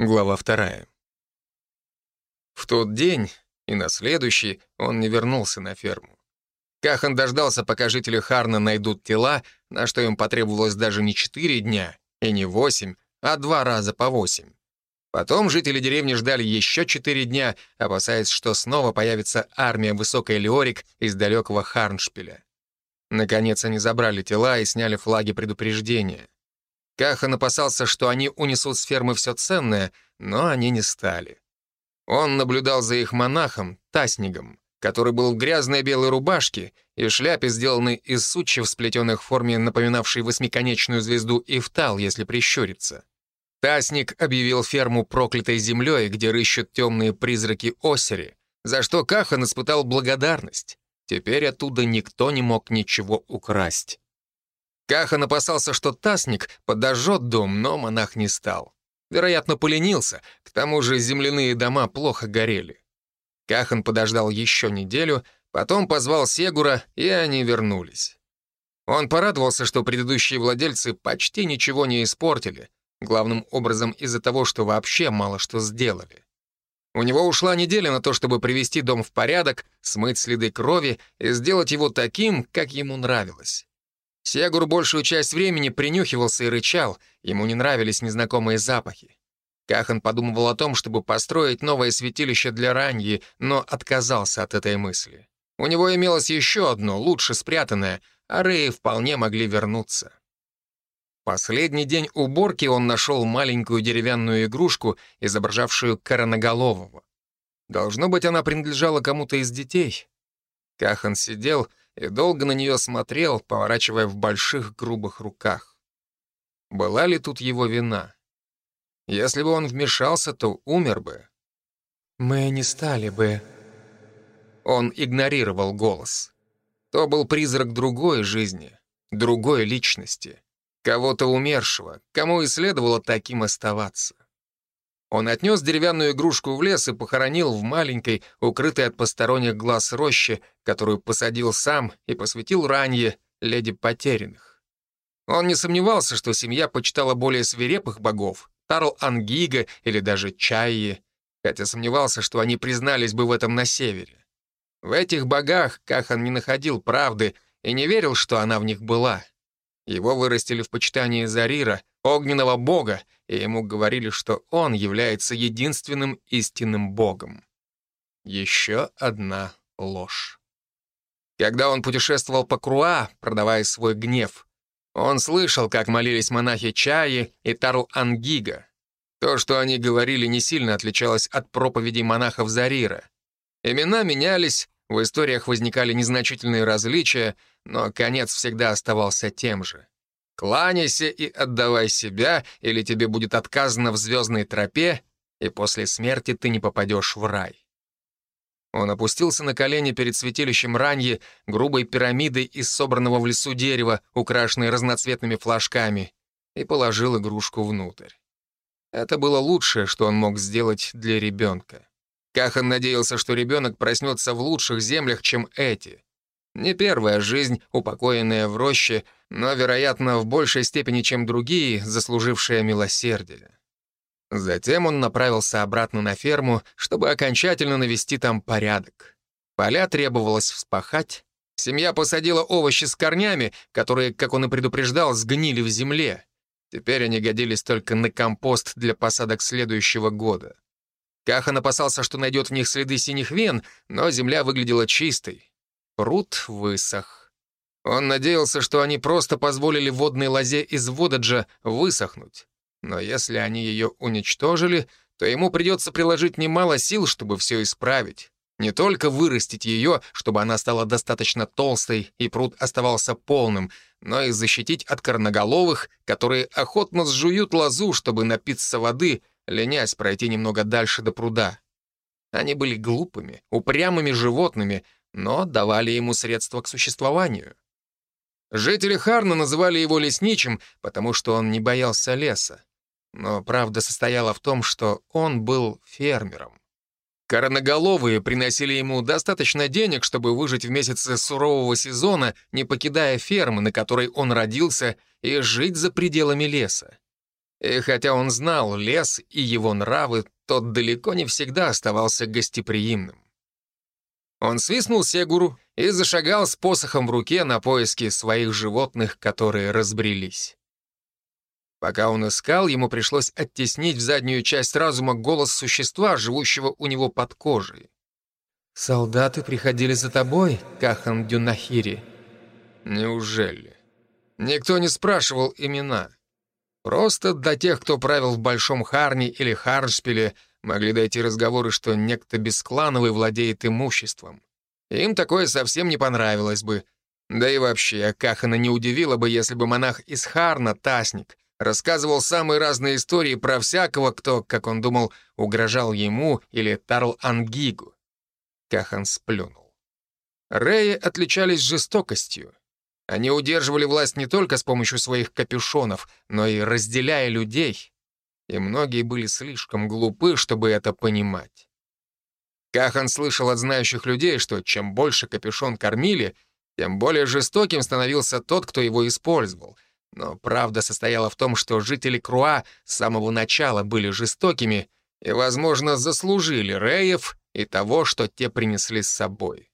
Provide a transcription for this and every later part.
Глава вторая. В тот день и на следующий он не вернулся на ферму. Кахан дождался, пока жители Харна найдут тела, на что им потребовалось даже не четыре дня и не восемь, а два раза по восемь. Потом жители деревни ждали еще четыре дня, опасаясь, что снова появится армия высокой Леорик из далекого Харншпиля. Наконец они забрали тела и сняли флаги предупреждения. Кахан опасался, что они унесут с фермы все ценное, но они не стали. Он наблюдал за их монахом, Таснигом, который был в грязной белой рубашке и шляпе, сделанной из сучьев, сплетенных в форме, напоминавшей восьмиконечную звезду Ифтал, если прищуриться. Тасник объявил ферму проклятой землей, где рыщут темные призраки Осери, за что Кахан испытал благодарность. Теперь оттуда никто не мог ничего украсть. Кахан опасался, что Тасник подожжет дом, но монах не стал. Вероятно, поленился, к тому же земляные дома плохо горели. Кахан подождал еще неделю, потом позвал Сегура, и они вернулись. Он порадовался, что предыдущие владельцы почти ничего не испортили, главным образом из-за того, что вообще мало что сделали. У него ушла неделя на то, чтобы привести дом в порядок, смыть следы крови и сделать его таким, как ему нравилось. Сегур большую часть времени принюхивался и рычал, ему не нравились незнакомые запахи. Кахан подумывал о том, чтобы построить новое святилище для раньи, но отказался от этой мысли. У него имелось еще одно, лучше спрятанное, а Реи вполне могли вернуться. Последний день уборки он нашел маленькую деревянную игрушку, изображавшую короноголового. Должно быть, она принадлежала кому-то из детей. Кахан сидел и долго на нее смотрел, поворачивая в больших грубых руках. Была ли тут его вина? Если бы он вмешался, то умер бы. «Мы не стали бы...» Он игнорировал голос. То был призрак другой жизни, другой личности, кого-то умершего, кому и следовало таким оставаться. Он отнес деревянную игрушку в лес и похоронил в маленькой, укрытой от посторонних глаз роще, которую посадил сам и посвятил ранее леди потерянных. Он не сомневался, что семья почитала более свирепых богов, Тарл Ангига или даже Чайи, хотя сомневался, что они признались бы в этом на севере. В этих богах Кахан не находил правды и не верил, что она в них была. Его вырастили в почитании Зарира, огненного бога, и ему говорили, что он является единственным истинным богом. Еще одна ложь. Когда он путешествовал по Круа, продавая свой гнев, он слышал, как молились монахи Чаи и Тарл Ангига. То, что они говорили, не сильно отличалось от проповедей монахов Зарира. Имена менялись, в историях возникали незначительные различия, но конец всегда оставался тем же. Кланяйся и отдавай себя, или тебе будет отказано в звездной тропе, и после смерти ты не попадешь в рай. Он опустился на колени перед святилищем Раньи, грубой пирамидой из собранного в лесу дерева, украшенной разноцветными флажками, и положил игрушку внутрь. Это было лучшее, что он мог сделать для ребенка. Кахан надеялся, что ребенок проснется в лучших землях, чем эти. Не первая жизнь, упокоенная в роще, но, вероятно, в большей степени, чем другие, заслужившая милосердие. Затем он направился обратно на ферму, чтобы окончательно навести там порядок. Поля требовалось вспахать. Семья посадила овощи с корнями, которые, как он и предупреждал, сгнили в земле. Теперь они годились только на компост для посадок следующего года. Кахан опасался, что найдет в них следы синих вен, но земля выглядела чистой. Пруд высох. Он надеялся, что они просто позволили водной лозе из Водаджа высохнуть. Но если они ее уничтожили, то ему придется приложить немало сил, чтобы все исправить. Не только вырастить ее, чтобы она стала достаточно толстой и пруд оставался полным, но и защитить от корноголовых, которые охотно сжуют лозу, чтобы напиться воды, ленясь пройти немного дальше до пруда. Они были глупыми, упрямыми животными, но давали ему средства к существованию. Жители Харна называли его лесничим, потому что он не боялся леса. Но правда состояла в том, что он был фермером. Короноголовые приносили ему достаточно денег, чтобы выжить в месяцы сурового сезона, не покидая фермы, на которой он родился, и жить за пределами леса. И хотя он знал лес и его нравы, тот далеко не всегда оставался гостеприимным. Он свистнул Сегуру и зашагал с посохом в руке на поиски своих животных, которые разбрелись. Пока он искал, ему пришлось оттеснить в заднюю часть разума голос существа, живущего у него под кожей. «Солдаты приходили за тобой, Кахан Дюнахири?» «Неужели?» Никто не спрашивал имена. Просто до тех, кто правил в Большом Харне или Харшпиле, могли дойти разговоры, что некто бесклановый владеет имуществом. Им такое совсем не понравилось бы. Да и вообще, Кахана не удивило бы, если бы монах из Харна, Тасник, рассказывал самые разные истории про всякого, кто, как он думал, угрожал ему или Тарл Ангигу. Кахан сплюнул. Реи отличались жестокостью. Они удерживали власть не только с помощью своих капюшонов, но и разделяя людей. И многие были слишком глупы, чтобы это понимать. Кахан слышал от знающих людей, что чем больше капюшон кормили, тем более жестоким становился тот, кто его использовал — но правда состояла в том, что жители Круа с самого начала были жестокими и, возможно, заслужили Реев и того, что те принесли с собой.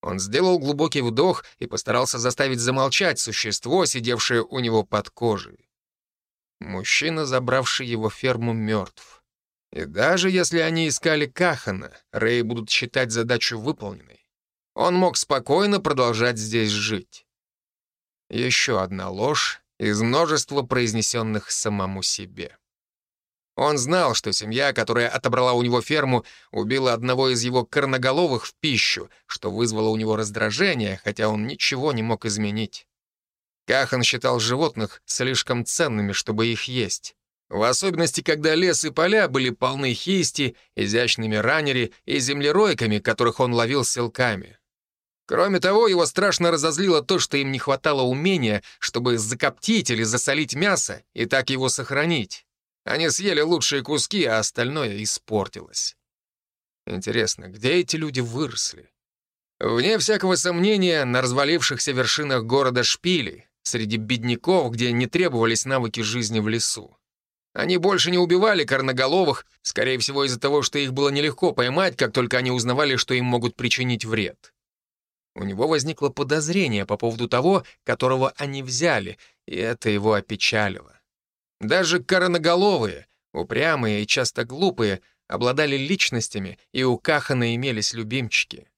Он сделал глубокий вдох и постарался заставить замолчать существо, сидевшее у него под кожей. Мужчина, забравший его ферму, мертв. И даже если они искали Кахана, Рэй будут считать задачу выполненной. Он мог спокойно продолжать здесь жить. Еще одна ложь из множества произнесенных самому себе. Он знал, что семья, которая отобрала у него ферму, убила одного из его корноголовых в пищу, что вызвало у него раздражение, хотя он ничего не мог изменить. Кахан считал животных слишком ценными, чтобы их есть. В особенности, когда лес и поля были полны хисти, изящными раннери и землеройками, которых он ловил селками. Кроме того, его страшно разозлило то, что им не хватало умения, чтобы закоптить или засолить мясо и так его сохранить. Они съели лучшие куски, а остальное испортилось. Интересно, где эти люди выросли? Вне всякого сомнения, на развалившихся вершинах города Шпили, среди бедняков, где не требовались навыки жизни в лесу. Они больше не убивали корноголовых, скорее всего из-за того, что их было нелегко поймать, как только они узнавали, что им могут причинить вред. У него возникло подозрение по поводу того, которого они взяли, и это его опечалило. Даже короноголовые, упрямые и часто глупые, обладали личностями, и у Кахана имелись любимчики.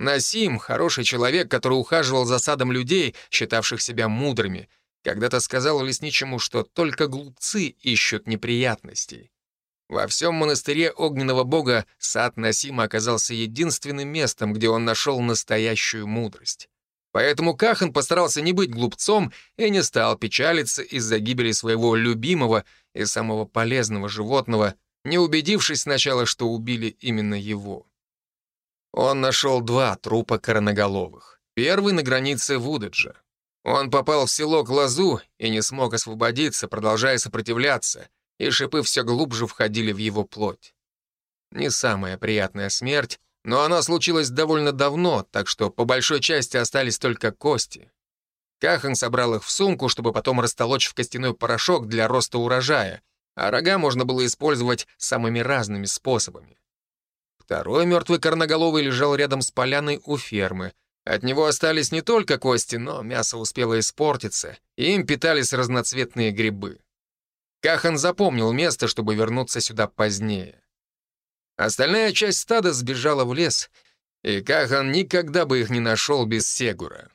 Насим, хороший человек, который ухаживал за садом людей, считавших себя мудрыми, когда-то сказал лесничему, что только глупцы ищут неприятностей. Во всем монастыре огненного бога сад Насима оказался единственным местом, где он нашел настоящую мудрость. Поэтому Кахан постарался не быть глупцом и не стал печалиться из-за гибели своего любимого и самого полезного животного, не убедившись сначала, что убили именно его. Он нашел два трупа короноголовых. Первый на границе Вудаджа. Он попал в село Глазу и не смог освободиться, продолжая сопротивляться — и шипы все глубже входили в его плоть. Не самая приятная смерть, но она случилась довольно давно, так что по большой части остались только кости. Кахан собрал их в сумку, чтобы потом растолочь в костяной порошок для роста урожая, а рога можно было использовать самыми разными способами. Второй мертвый корноголовый лежал рядом с поляной у фермы. От него остались не только кости, но мясо успело испортиться, и им питались разноцветные грибы. Кахан запомнил место, чтобы вернуться сюда позднее. Остальная часть стада сбежала в лес, и Кахан никогда бы их не нашел без Сегура.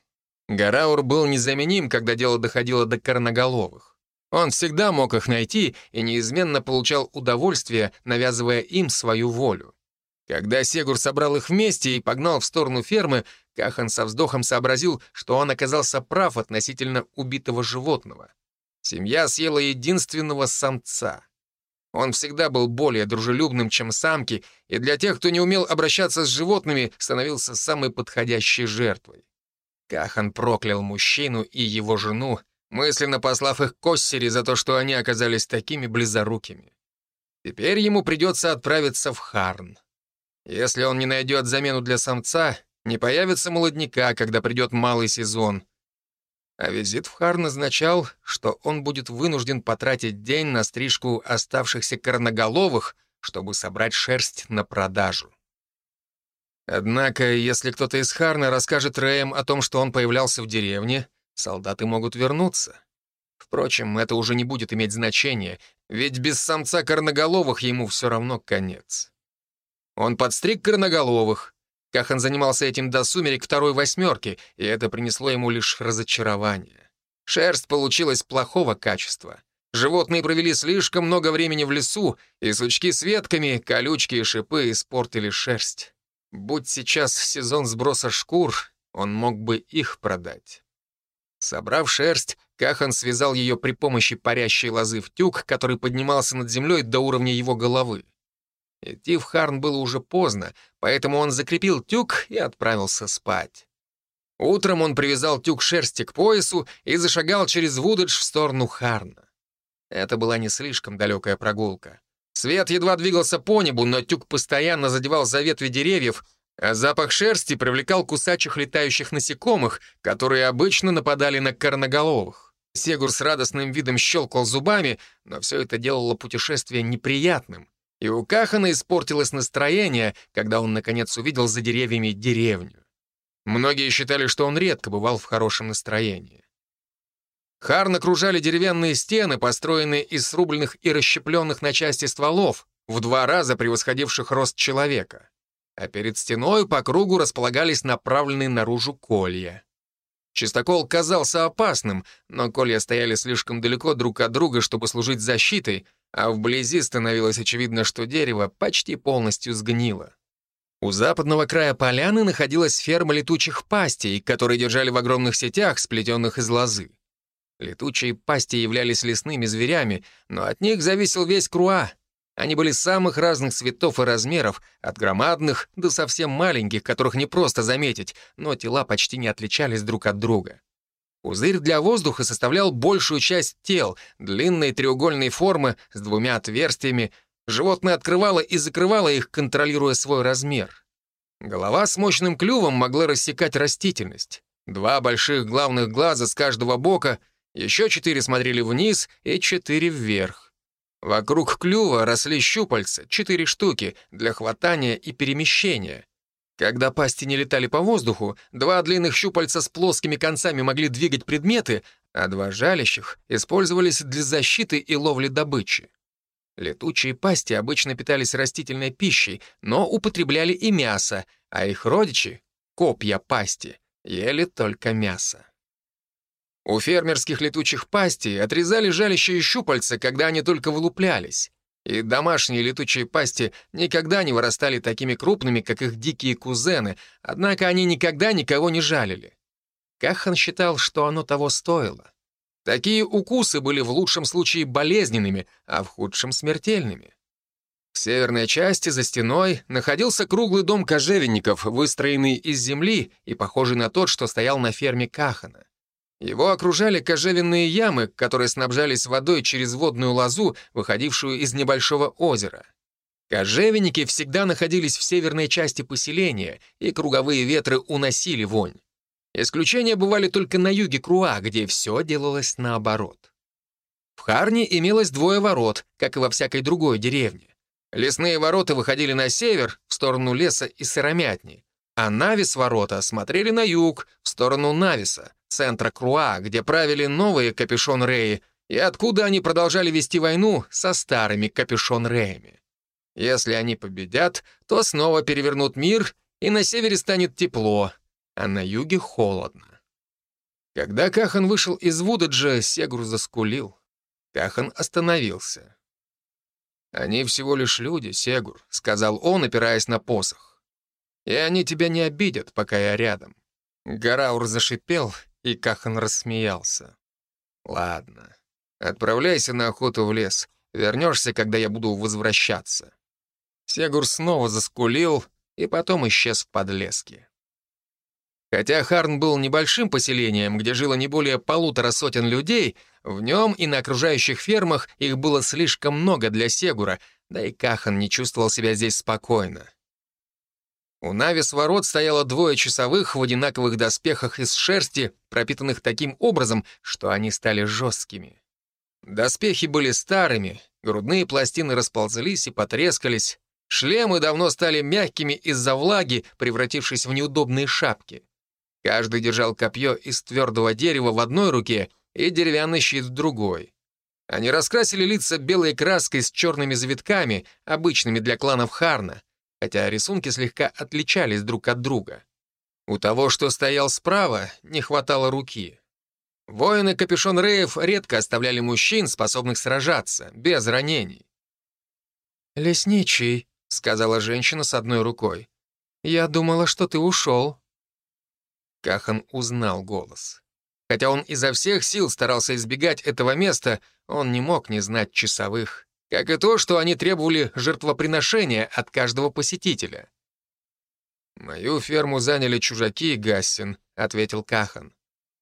Гараур был незаменим, когда дело доходило до корноголовых. Он всегда мог их найти и неизменно получал удовольствие, навязывая им свою волю. Когда Сегур собрал их вместе и погнал в сторону фермы, Кахан со вздохом сообразил, что он оказался прав относительно убитого животного. Семья съела единственного самца. Он всегда был более дружелюбным, чем самки, и для тех, кто не умел обращаться с животными, становился самой подходящей жертвой. Кахан проклял мужчину и его жену, мысленно послав их к Оссери за то, что они оказались такими близорукими. Теперь ему придется отправиться в Харн. Если он не найдет замену для самца, не появится молодняка, когда придет малый сезон — А визит в Харн означал, что он будет вынужден потратить день на стрижку оставшихся корноголовых, чтобы собрать шерсть на продажу. Однако, если кто-то из Харна расскажет Рэем о том, что он появлялся в деревне, солдаты могут вернуться. Впрочем, это уже не будет иметь значения, ведь без самца корноголовых ему все равно конец. Он подстриг корноголовых. Кахан занимался этим до сумерек второй восьмерки, и это принесло ему лишь разочарование. Шерсть получилась плохого качества. Животные провели слишком много времени в лесу, и сучки с ветками, колючки и шипы испортили шерсть. Будь сейчас сезон сброса шкур, он мог бы их продать. Собрав шерсть, Кахан связал ее при помощи парящей лозы в тюк, который поднимался над землей до уровня его головы. Идти в Харн было уже поздно, поэтому он закрепил тюк и отправился спать. Утром он привязал тюк шерсти к поясу и зашагал через Вудедж в сторону Харна. Это была не слишком далекая прогулка. Свет едва двигался по небу, но тюк постоянно задевал за ветви деревьев, а запах шерсти привлекал кусачих летающих насекомых, которые обычно нападали на корноголовых. Сегур с радостным видом щелкал зубами, но все это делало путешествие неприятным. И у Кахана испортилось настроение, когда он, наконец, увидел за деревьями деревню. Многие считали, что он редко бывал в хорошем настроении. Харн окружали деревянные стены, построенные из срубленных и расщепленных на части стволов, в два раза превосходивших рост человека. А перед стеной по кругу располагались направленные наружу колья. Чистокол казался опасным, но колья стояли слишком далеко друг от друга, чтобы служить защитой, а вблизи становилось очевидно, что дерево почти полностью сгнило. У западного края поляны находилась ферма летучих пастей, которые держали в огромных сетях, сплетенных из лозы. Летучие пасти являлись лесными зверями, но от них зависел весь круа. Они были самых разных цветов и размеров, от громадных до совсем маленьких, которых не просто заметить, но тела почти не отличались друг от друга. Пузырь для воздуха составлял большую часть тел, длинной треугольной формы с двумя отверстиями. Животное открывало и закрывало их, контролируя свой размер. Голова с мощным клювом могла рассекать растительность. Два больших главных глаза с каждого бока — еще четыре смотрели вниз и четыре вверх. Вокруг клюва росли щупальца, четыре штуки, для хватания и перемещения. Когда пасти не летали по воздуху, два длинных щупальца с плоскими концами могли двигать предметы, а два жалящих использовались для защиты и ловли добычи. Летучие пасти обычно питались растительной пищей, но употребляли и мясо, а их родичи, копья пасти, ели только мясо. У фермерских летучих пастей отрезали жалящие щупальца, когда они только вылуплялись. И домашние летучие пасти никогда не вырастали такими крупными, как их дикие кузены, однако они никогда никого не жалили. Кахан считал, что оно того стоило. Такие укусы были в лучшем случае болезненными, а в худшем — смертельными. В северной части, за стеной, находился круглый дом кожевенников, выстроенный из земли и похожий на тот, что стоял на ферме Кахана. Его окружали кожевенные ямы, которые снабжались водой через водную лозу, выходившую из небольшого озера. Кожевенники всегда находились в северной части поселения, и круговые ветры уносили вонь. Исключения бывали только на юге Круа, где все делалось наоборот. В Харне имелось двое ворот, как и во всякой другой деревне. Лесные ворота выходили на север, в сторону леса и сыромятни, а Навис-ворота смотрели на юг, в сторону Нависа, центра Круа, где правили новые капюшон-реи, и откуда они продолжали вести войну со старыми капюшон-реями. Если они победят, то снова перевернут мир, и на севере станет тепло, а на юге холодно. Когда Кахан вышел из Вудаджа, Сегур заскулил. Кахан остановился. «Они всего лишь люди, Сегур», — сказал он, опираясь на посох. «И они тебя не обидят, пока я рядом». Гараур зашипел, и Кахан рассмеялся. «Ладно, отправляйся на охоту в лес. Вернешься, когда я буду возвращаться». Сегур снова заскулил и потом исчез в подлеске. Хотя Харн был небольшим поселением, где жило не более полутора сотен людей, в нем и на окружающих фермах их было слишком много для Сегура, да и Кахан не чувствовал себя здесь спокойно. У навес ворот стояло двое часовых в одинаковых доспехах из шерсти, пропитанных таким образом, что они стали жесткими. Доспехи были старыми, грудные пластины расползлись и потрескались, шлемы давно стали мягкими из-за влаги, превратившись в неудобные шапки. Каждый держал копье из твердого дерева в одной руке и деревянный щит в другой. Они раскрасили лица белой краской с черными завитками, обычными для кланов Харна, хотя рисунки слегка отличались друг от друга. У того, что стоял справа, не хватало руки. Воины Капюшон Реев редко оставляли мужчин, способных сражаться, без ранений. «Лесничий», — сказала женщина с одной рукой, — «я думала, что ты ушел». Кахан узнал голос. Хотя он изо всех сил старался избегать этого места, он не мог не знать часовых, как и то, что они требовали жертвоприношения от каждого посетителя. «Мою ферму заняли чужаки, Гассин», — ответил Кахан.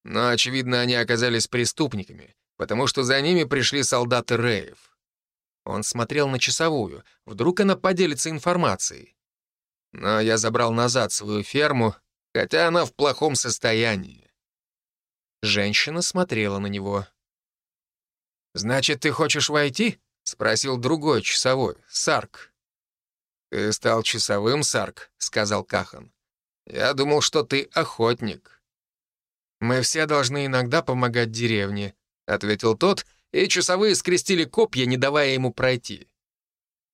«Но, очевидно, они оказались преступниками, потому что за ними пришли солдаты Реев». Он смотрел на часовую, вдруг она поделится информацией. Но я забрал назад свою ферму, хотя она в плохом состоянии. Женщина смотрела на него. «Значит, ты хочешь войти?» — спросил другой часовой, Сарк. «Ты стал часовым, Сарк», — сказал Кахан. «Я думал, что ты охотник». «Мы все должны иногда помогать деревне», — ответил тот, и часовые скрестили копья, не давая ему пройти.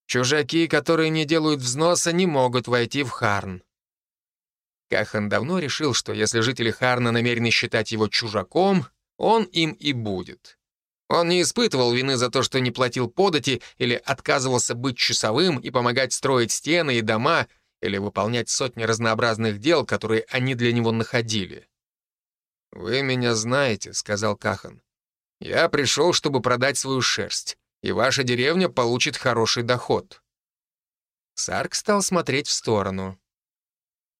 «Чужаки, которые не делают взноса, не могут войти в Харн». Кахан давно решил, что если жители Харна намерены считать его чужаком, он им и будет. Он не испытывал вины за то, что не платил подати или отказывался быть часовым и помогать строить стены и дома или выполнять сотни разнообразных дел, которые они для него находили. «Вы меня знаете», — сказал Кахан. «Я пришел, чтобы продать свою шерсть, и ваша деревня получит хороший доход». Сарк стал смотреть в сторону.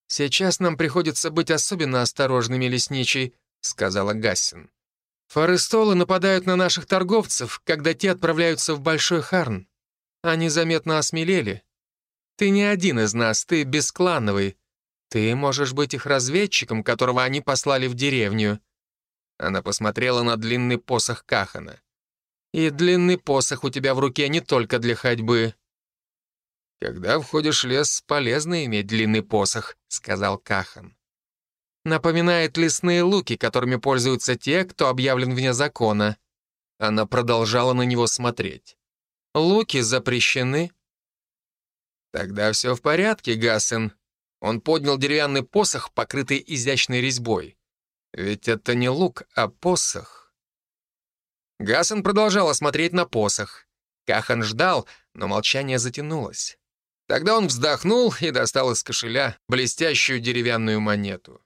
«Сейчас нам приходится быть особенно осторожными, лесничий», — сказала Гассин. Форестолы нападают на наших торговцев, когда те отправляются в Большой Харн. Они заметно осмелели. Ты не один из нас, ты бесклановый. Ты можешь быть их разведчиком, которого они послали в деревню». Она посмотрела на длинный посох Кахана. «И длинный посох у тебя в руке не только для ходьбы». «Когда входишь в лес, полезно иметь длинный посох», — сказал Кахан. Напоминает лесные луки, которыми пользуются те, кто объявлен вне закона. Она продолжала на него смотреть. Луки запрещены. Тогда все в порядке, Гассен. Он поднял деревянный посох, покрытый изящной резьбой. Ведь это не лук, а посох. Гассен продолжал смотреть на посох. Кахан ждал, но молчание затянулось. Тогда он вздохнул и достал из кошеля блестящую деревянную монету.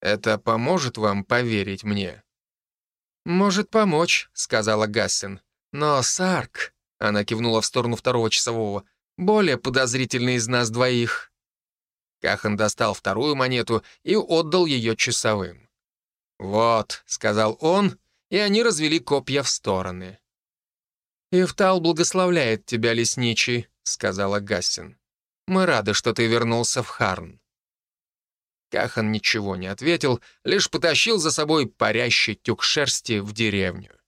Это поможет вам поверить мне?» «Может помочь», — сказала Гассин. «Но Сарк...» — она кивнула в сторону второго часового. «Более подозрительный из нас двоих». Кахан достал вторую монету и отдал ее часовым. «Вот», — сказал он, и они развели копья в стороны. «Ифтал благословляет тебя, лесничий», — сказала Гассин. «Мы рады, что ты вернулся в Харн». Кахан ничего не ответил, лишь потащил за собой парящий тюк шерсти в деревню.